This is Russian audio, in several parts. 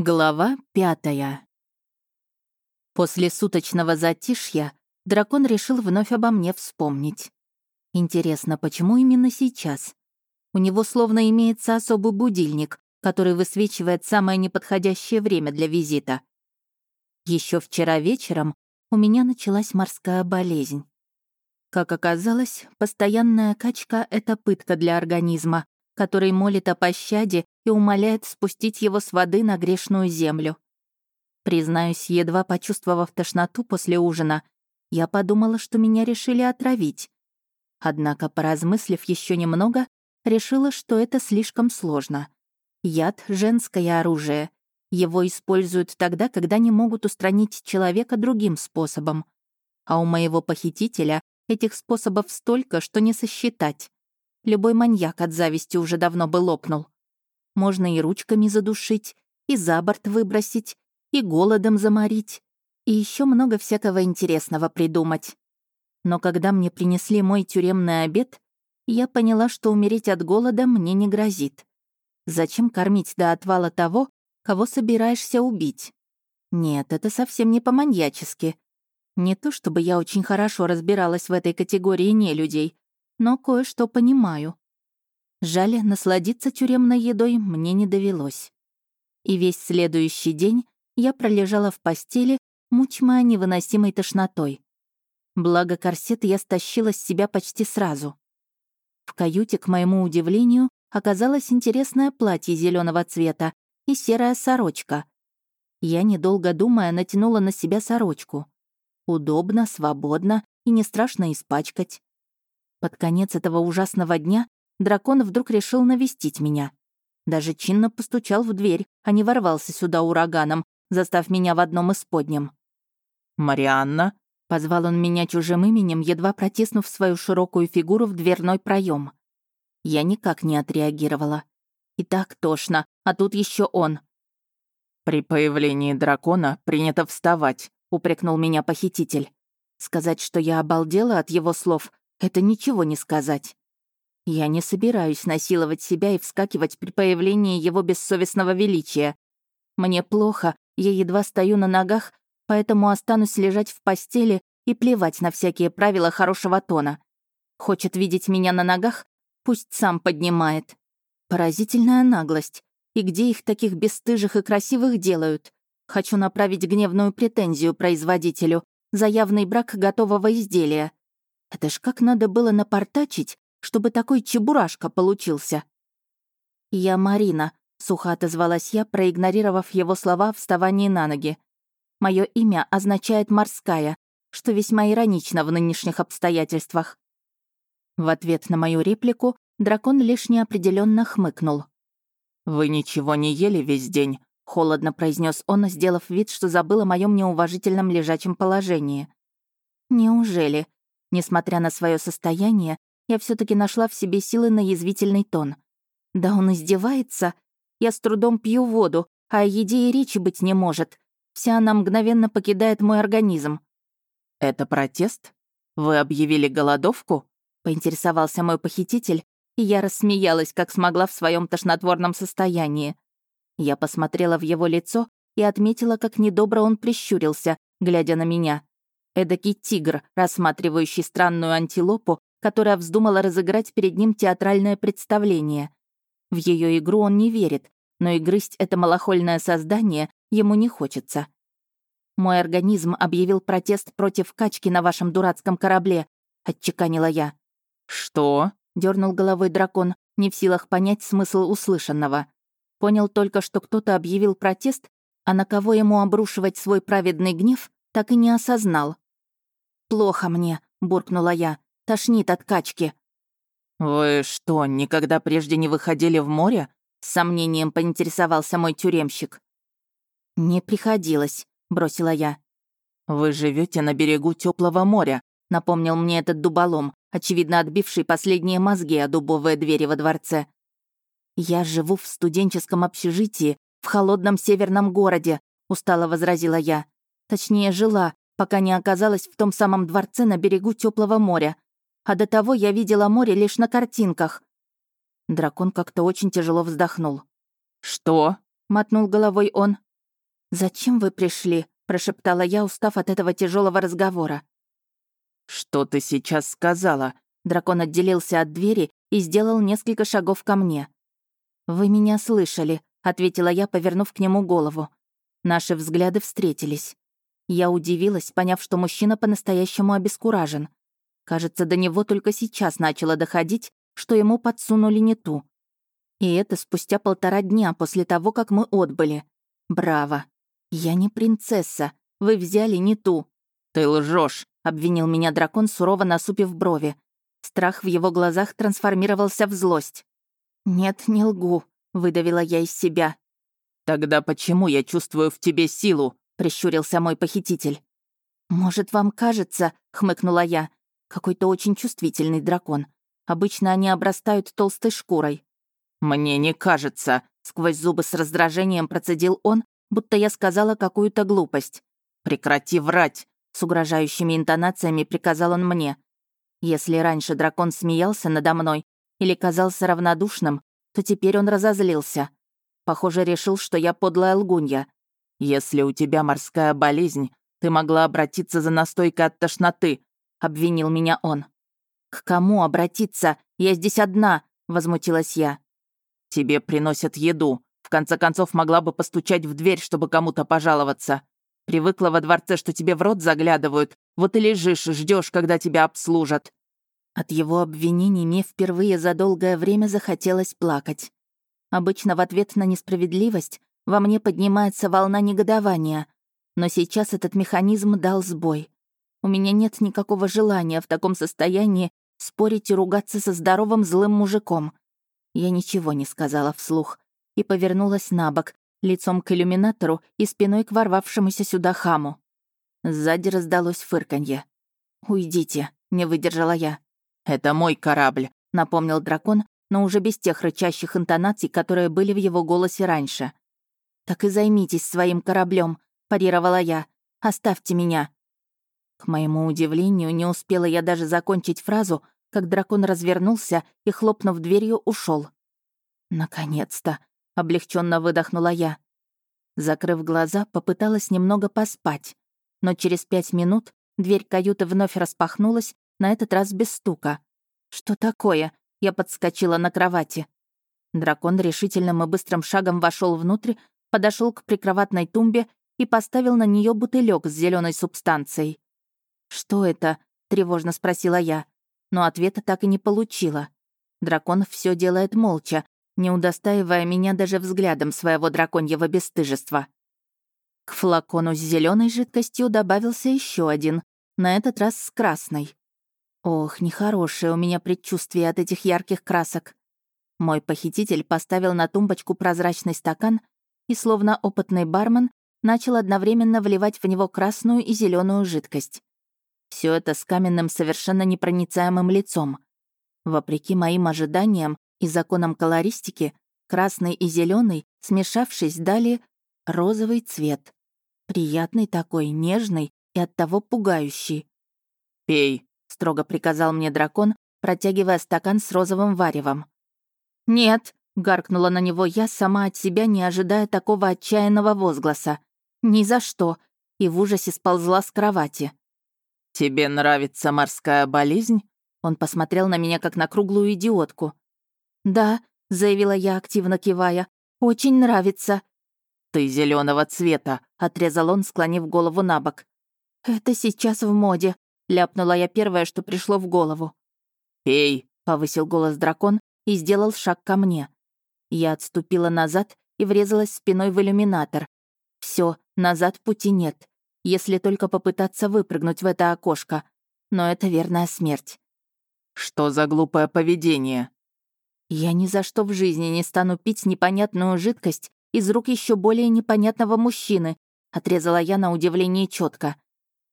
Глава пятая. После суточного затишья дракон решил вновь обо мне вспомнить. Интересно, почему именно сейчас? У него словно имеется особый будильник, который высвечивает самое неподходящее время для визита. Еще вчера вечером у меня началась морская болезнь. Как оказалось, постоянная качка — это пытка для организма, который молит о пощаде и умоляет спустить его с воды на грешную землю. Признаюсь, едва почувствовав тошноту после ужина, я подумала, что меня решили отравить. Однако, поразмыслив еще немного, решила, что это слишком сложно. Яд — женское оружие. Его используют тогда, когда не могут устранить человека другим способом. А у моего похитителя этих способов столько, что не сосчитать. Любой маньяк от зависти уже давно бы лопнул. Можно и ручками задушить, и за борт выбросить, и голодом заморить, и еще много всякого интересного придумать. Но когда мне принесли мой тюремный обед, я поняла, что умереть от голода мне не грозит. Зачем кормить до отвала того, кого собираешься убить? Нет, это совсем не по-маньячески. Не то чтобы я очень хорошо разбиралась в этой категории нелюдей, но кое-что понимаю. Жаль, насладиться тюремной едой мне не довелось. И весь следующий день я пролежала в постели, мучимая невыносимой тошнотой. Благо корсет я стащила с себя почти сразу. В каюте, к моему удивлению, оказалось интересное платье зеленого цвета и серая сорочка. Я, недолго думая, натянула на себя сорочку. Удобно, свободно и не страшно испачкать. Под конец этого ужасного дня дракон вдруг решил навестить меня. Даже чинно постучал в дверь, а не ворвался сюда ураганом, застав меня в одном из подням. «Марианна?» — позвал он меня чужим именем, едва протиснув свою широкую фигуру в дверной проем. Я никак не отреагировала. И так тошно, а тут еще он. «При появлении дракона принято вставать», — упрекнул меня похититель. Сказать, что я обалдела от его слов, это ничего не сказать. Я не собираюсь насиловать себя и вскакивать при появлении его бессовестного величия. Мне плохо, я едва стою на ногах, поэтому останусь лежать в постели и плевать на всякие правила хорошего тона. Хочет видеть меня на ногах? Пусть сам поднимает. Поразительная наглость. И где их таких бесстыжих и красивых делают? Хочу направить гневную претензию производителю за явный брак готового изделия. Это ж как надо было напортачить, чтобы такой чебурашка получился. «Я Марина», — сухо отозвалась я, проигнорировав его слова в вставании на ноги. Мое имя означает «морская», что весьма иронично в нынешних обстоятельствах. В ответ на мою реплику дракон лишь неопределенно хмыкнул. «Вы ничего не ели весь день», — холодно произнес он, сделав вид, что забыл о моем неуважительном лежачем положении. «Неужели?» Несмотря на свое состояние, я все таки нашла в себе силы на язвительный тон. Да он издевается. Я с трудом пью воду, а о еде и речи быть не может. Вся она мгновенно покидает мой организм. «Это протест? Вы объявили голодовку?» — поинтересовался мой похититель, и я рассмеялась, как смогла в своем тошнотворном состоянии. Я посмотрела в его лицо и отметила, как недобро он прищурился, глядя на меня. Эдакий тигр, рассматривающий странную антилопу, которая вздумала разыграть перед ним театральное представление. В ее игру он не верит, но и грызть это малохольное создание ему не хочется. «Мой организм объявил протест против качки на вашем дурацком корабле», — отчеканила я. «Что?» — дернул головой дракон, не в силах понять смысл услышанного. Понял только, что кто-то объявил протест, а на кого ему обрушивать свой праведный гнев, так и не осознал. «Плохо мне», — буркнула я. «Тошнит от качки». «Вы что, никогда прежде не выходили в море?» — с сомнением поинтересовался мой тюремщик. «Не приходилось», — бросила я. «Вы живете на берегу теплого моря», — напомнил мне этот дуболом, очевидно отбивший последние мозги о дубовые двери во дворце. «Я живу в студенческом общежитии в холодном северном городе», — устало возразила я. «Точнее, жила, пока не оказалась в том самом дворце на берегу теплого моря. А до того я видела море лишь на картинках. Дракон как-то очень тяжело вздохнул. «Что?» — мотнул головой он. «Зачем вы пришли?» — прошептала я, устав от этого тяжелого разговора. «Что ты сейчас сказала?» Дракон отделился от двери и сделал несколько шагов ко мне. «Вы меня слышали», — ответила я, повернув к нему голову. Наши взгляды встретились. Я удивилась, поняв, что мужчина по-настоящему обескуражен. Кажется, до него только сейчас начало доходить, что ему подсунули не ту. И это спустя полтора дня после того, как мы отбыли. Браво. Я не принцесса. Вы взяли не ту. Ты лжешь, обвинил меня дракон, сурово насупив брови. Страх в его глазах трансформировался в злость. «Нет, не лгу», — выдавила я из себя. «Тогда почему я чувствую в тебе силу?» — прищурился мой похититель. «Может, вам кажется», — хмыкнула я, — «какой-то очень чувствительный дракон. Обычно они обрастают толстой шкурой». «Мне не кажется», — сквозь зубы с раздражением процедил он, будто я сказала какую-то глупость. «Прекрати врать», — с угрожающими интонациями приказал он мне. Если раньше дракон смеялся надо мной или казался равнодушным, то теперь он разозлился. Похоже, решил, что я подлая лгунья. «Если у тебя морская болезнь, ты могла обратиться за настойкой от тошноты», — обвинил меня он. «К кому обратиться? Я здесь одна», — возмутилась я. «Тебе приносят еду. В конце концов, могла бы постучать в дверь, чтобы кому-то пожаловаться. Привыкла во дворце, что тебе в рот заглядывают. Вот и лежишь, ждешь, когда тебя обслужат». От его обвинений мне впервые за долгое время захотелось плакать. Обычно в ответ на несправедливость во мне поднимается волна негодования. Но сейчас этот механизм дал сбой. У меня нет никакого желания в таком состоянии спорить и ругаться со здоровым злым мужиком. Я ничего не сказала вслух и повернулась на бок, лицом к иллюминатору и спиной к ворвавшемуся сюда хаму. Сзади раздалось фырканье. «Уйдите», — не выдержала я. «Это мой корабль», — напомнил дракон, но уже без тех рычащих интонаций, которые были в его голосе раньше. «Так и займитесь своим кораблем, парировала я. «Оставьте меня». К моему удивлению, не успела я даже закончить фразу, как дракон развернулся и, хлопнув дверью, ушел. «Наконец-то!» — облегченно выдохнула я. Закрыв глаза, попыталась немного поспать. Но через пять минут дверь каюты вновь распахнулась, на этот раз без стука. «Что такое?» Я подскочила на кровати. Дракон решительным и быстрым шагом вошел внутрь, подошел к прикроватной тумбе и поставил на нее бутылек с зеленой субстанцией. «Что это?» — тревожно спросила я, но ответа так и не получила. Дракон все делает молча, не удостаивая меня даже взглядом своего драконьего бесстыжества. К флакону с зеленой жидкостью добавился еще один, на этот раз с красной. Ох, нехорошее у меня предчувствие от этих ярких красок. Мой похититель поставил на тумбочку прозрачный стакан и, словно опытный бармен, начал одновременно вливать в него красную и зеленую жидкость. Все это с каменным, совершенно непроницаемым лицом. Вопреки моим ожиданиям и законам колористики, красный и зеленый, смешавшись, дали розовый цвет. Приятный такой, нежный и оттого пугающий. «Пей», — строго приказал мне дракон, протягивая стакан с розовым варевом. «Нет», — гаркнула на него я, сама от себя не ожидая такого отчаянного возгласа. «Ни за что», и в ужасе сползла с кровати. «Тебе нравится морская болезнь?» Он посмотрел на меня, как на круглую идиотку. «Да», — заявила я, активно кивая, — «очень нравится». «Ты зеленого цвета», — отрезал он, склонив голову на бок. «Это сейчас в моде», Ляпнула я первое, что пришло в голову. «Пей!» — повысил голос дракон и сделал шаг ко мне. Я отступила назад и врезалась спиной в иллюминатор. Все, назад пути нет, если только попытаться выпрыгнуть в это окошко. Но это верная смерть. «Что за глупое поведение?» Я ни за что в жизни не стану пить непонятную жидкость из рук еще более непонятного мужчины, отрезала я на удивление четко.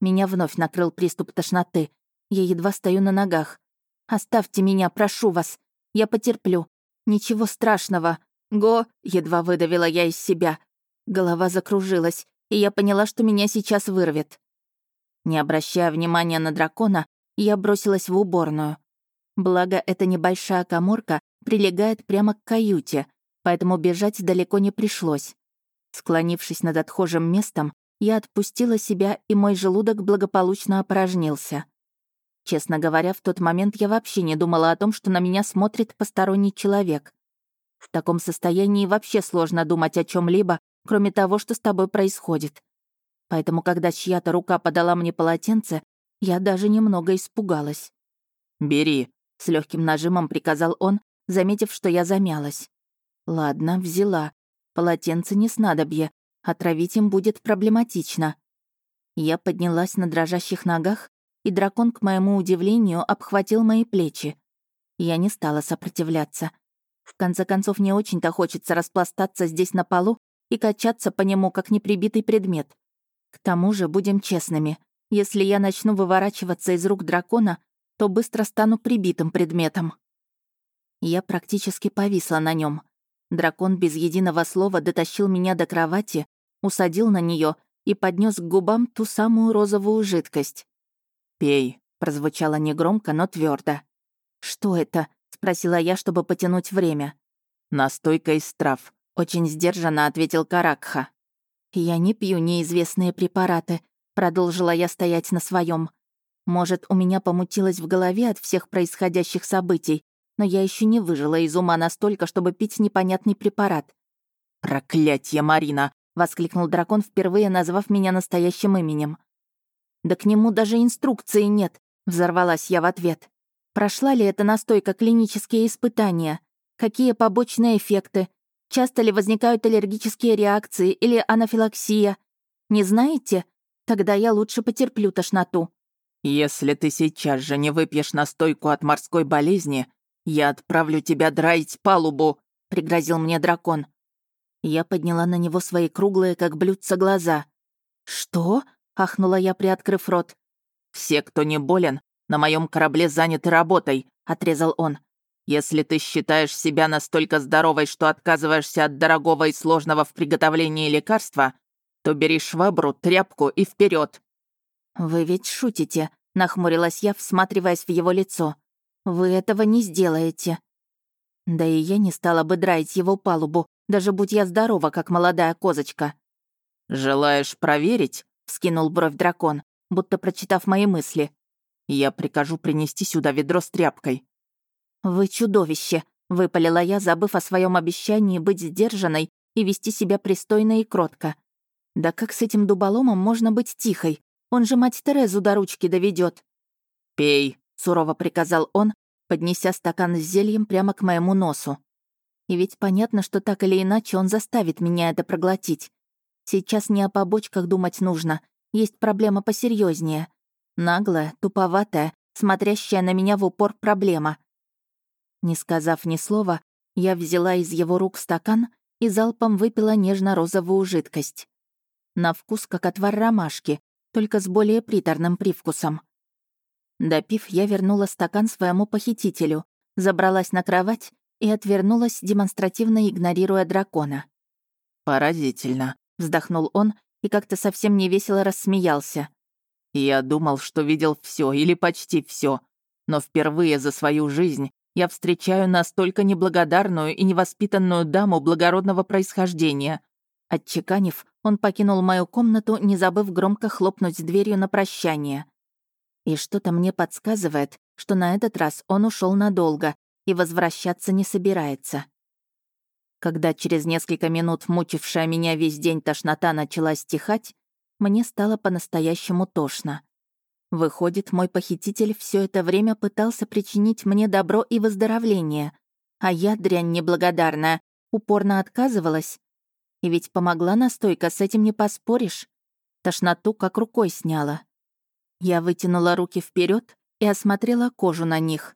Меня вновь накрыл приступ тошноты. Я едва стою на ногах. «Оставьте меня, прошу вас. Я потерплю. Ничего страшного. Го!» — едва выдавила я из себя. Голова закружилась, и я поняла, что меня сейчас вырвет. Не обращая внимания на дракона, я бросилась в уборную. Благо, эта небольшая коморка прилегает прямо к каюте, поэтому бежать далеко не пришлось. Склонившись над отхожим местом, я отпустила себя, и мой желудок благополучно опорожнился. Честно говоря, в тот момент я вообще не думала о том, что на меня смотрит посторонний человек. В таком состоянии вообще сложно думать о чем либо кроме того, что с тобой происходит. Поэтому, когда чья-то рука подала мне полотенце, я даже немного испугалась. «Бери», — с легким нажимом приказал он, заметив, что я замялась. «Ладно, взяла. Полотенце не снадобье. Отравить им будет проблематично». Я поднялась на дрожащих ногах и дракон, к моему удивлению, обхватил мои плечи. Я не стала сопротивляться. В конце концов, не очень-то хочется распластаться здесь на полу и качаться по нему, как неприбитый предмет. К тому же, будем честными, если я начну выворачиваться из рук дракона, то быстро стану прибитым предметом. Я практически повисла на нем. Дракон без единого слова дотащил меня до кровати, усадил на нее и поднес к губам ту самую розовую жидкость. «Пей», — прозвучало негромко, но твердо. «Что это?» — спросила я, чтобы потянуть время. «Настойка из трав», — очень сдержанно ответил Каракха. «Я не пью неизвестные препараты», — продолжила я стоять на своем. «Может, у меня помутилось в голове от всех происходящих событий, но я еще не выжила из ума настолько, чтобы пить непонятный препарат». «Проклятье, Марина!» — воскликнул дракон, впервые назвав меня настоящим именем. «Да к нему даже инструкции нет», — взорвалась я в ответ. «Прошла ли эта настойка клинические испытания? Какие побочные эффекты? Часто ли возникают аллергические реакции или анафилаксия? Не знаете? Тогда я лучше потерплю тошноту». «Если ты сейчас же не выпьешь настойку от морской болезни, я отправлю тебя драить палубу», — пригрозил мне дракон. Я подняла на него свои круглые, как блюдца, глаза. «Что?» — ахнула я, приоткрыв рот. «Все, кто не болен, на моем корабле заняты работой», — отрезал он. «Если ты считаешь себя настолько здоровой, что отказываешься от дорогого и сложного в приготовлении лекарства, то бери швабру, тряпку и вперед. «Вы ведь шутите», — нахмурилась я, всматриваясь в его лицо. «Вы этого не сделаете». Да и я не стала бы драить его палубу, даже будь я здорова, как молодая козочка. «Желаешь проверить?» Скинул бровь дракон, будто прочитав мои мысли. «Я прикажу принести сюда ведро с тряпкой». «Вы чудовище!» — выпалила я, забыв о своем обещании быть сдержанной и вести себя пристойно и кротко. «Да как с этим дуболомом можно быть тихой? Он же мать Терезу до ручки доведет. «Пей», — сурово приказал он, поднеся стакан с зельем прямо к моему носу. И ведь понятно, что так или иначе он заставит меня это проглотить. Сейчас не о побочках думать нужно. Есть проблема посерьезнее. Наглая, туповатая, смотрящая на меня в упор проблема. Не сказав ни слова, я взяла из его рук стакан и залпом выпила нежно-розовую жидкость. На вкус как отвар ромашки, только с более приторным привкусом. Допив, я вернула стакан своему похитителю, забралась на кровать и отвернулась, демонстративно игнорируя дракона. «Поразительно», Вздохнул он и как-то совсем невесело рассмеялся. «Я думал, что видел все или почти все, но впервые за свою жизнь я встречаю настолько неблагодарную и невоспитанную даму благородного происхождения». Отчеканив, он покинул мою комнату, не забыв громко хлопнуть дверью на прощание. И что-то мне подсказывает, что на этот раз он ушел надолго и возвращаться не собирается. Когда через несколько минут мучившая меня весь день тошнота начала стихать, мне стало по-настоящему тошно. Выходит, мой похититель все это время пытался причинить мне добро и выздоровление, а я, дрянь неблагодарная, упорно отказывалась. И ведь помогла настойка, с этим не поспоришь. Тошноту как рукой сняла. Я вытянула руки вперед и осмотрела кожу на них.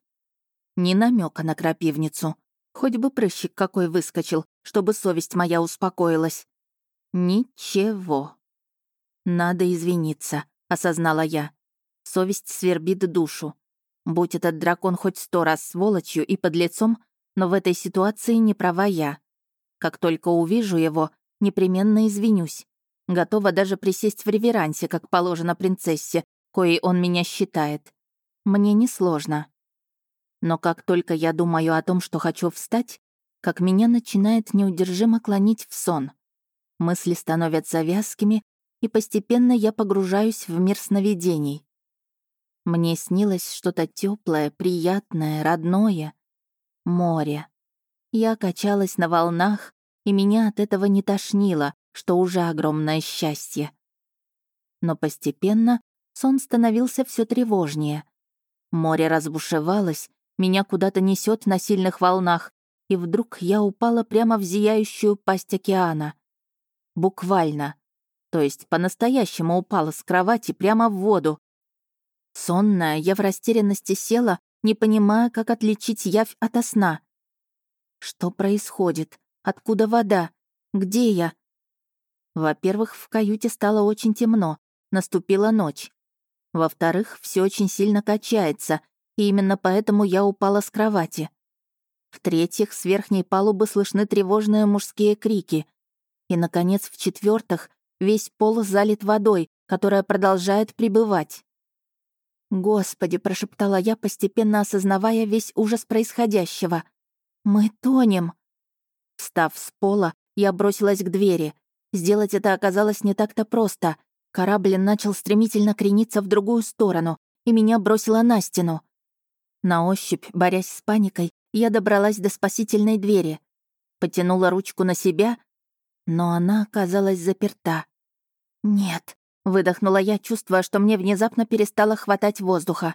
Ни намека на крапивницу. Хоть бы прыщик какой выскочил, чтобы совесть моя успокоилась. Ничего. Надо извиниться, осознала я. Совесть свербит душу. Будь этот дракон хоть сто раз сволочью и подлецом, но в этой ситуации не права я. Как только увижу его, непременно извинюсь. Готова даже присесть в реверансе, как положено принцессе, коей он меня считает. Мне несложно. Но как только я думаю о том, что хочу встать, как меня начинает неудержимо клонить в сон. Мысли становятся вязкими, и постепенно я погружаюсь в мир сновидений. Мне снилось что-то теплое, приятное, родное. Море. Я качалась на волнах, и меня от этого не тошнило, что уже огромное счастье. Но постепенно сон становился все тревожнее. Море разбушевалось, меня куда-то несет на сильных волнах, и вдруг я упала прямо в зияющую пасть океана. Буквально. То есть по-настоящему упала с кровати прямо в воду. Сонная, я в растерянности села, не понимая, как отличить явь от сна. Что происходит? Откуда вода? Где я? Во-первых, в каюте стало очень темно, наступила ночь. Во-вторых, все очень сильно качается, и именно поэтому я упала с кровати. В-третьих, с верхней палубы слышны тревожные мужские крики. И, наконец, в-четвертых, весь пол залит водой, которая продолжает прибывать. «Господи!» — прошептала я, постепенно осознавая весь ужас происходящего. «Мы тонем!» Встав с пола, я бросилась к двери. Сделать это оказалось не так-то просто. Корабль начал стремительно крениться в другую сторону, и меня бросило на стену. На ощупь, борясь с паникой, я добралась до спасительной двери. Потянула ручку на себя, но она оказалась заперта. «Нет», — выдохнула я, чувствуя, что мне внезапно перестало хватать воздуха.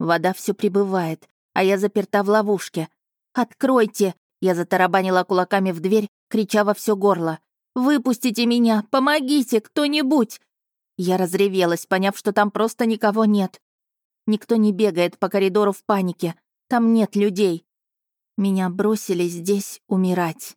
Вода все прибывает, а я заперта в ловушке. «Откройте!» — я затарабанила кулаками в дверь, крича во все горло. «Выпустите меня! Помогите! Кто-нибудь!» Я разревелась, поняв, что там просто никого нет. Никто не бегает по коридору в панике. Там нет людей. Меня бросили здесь умирать.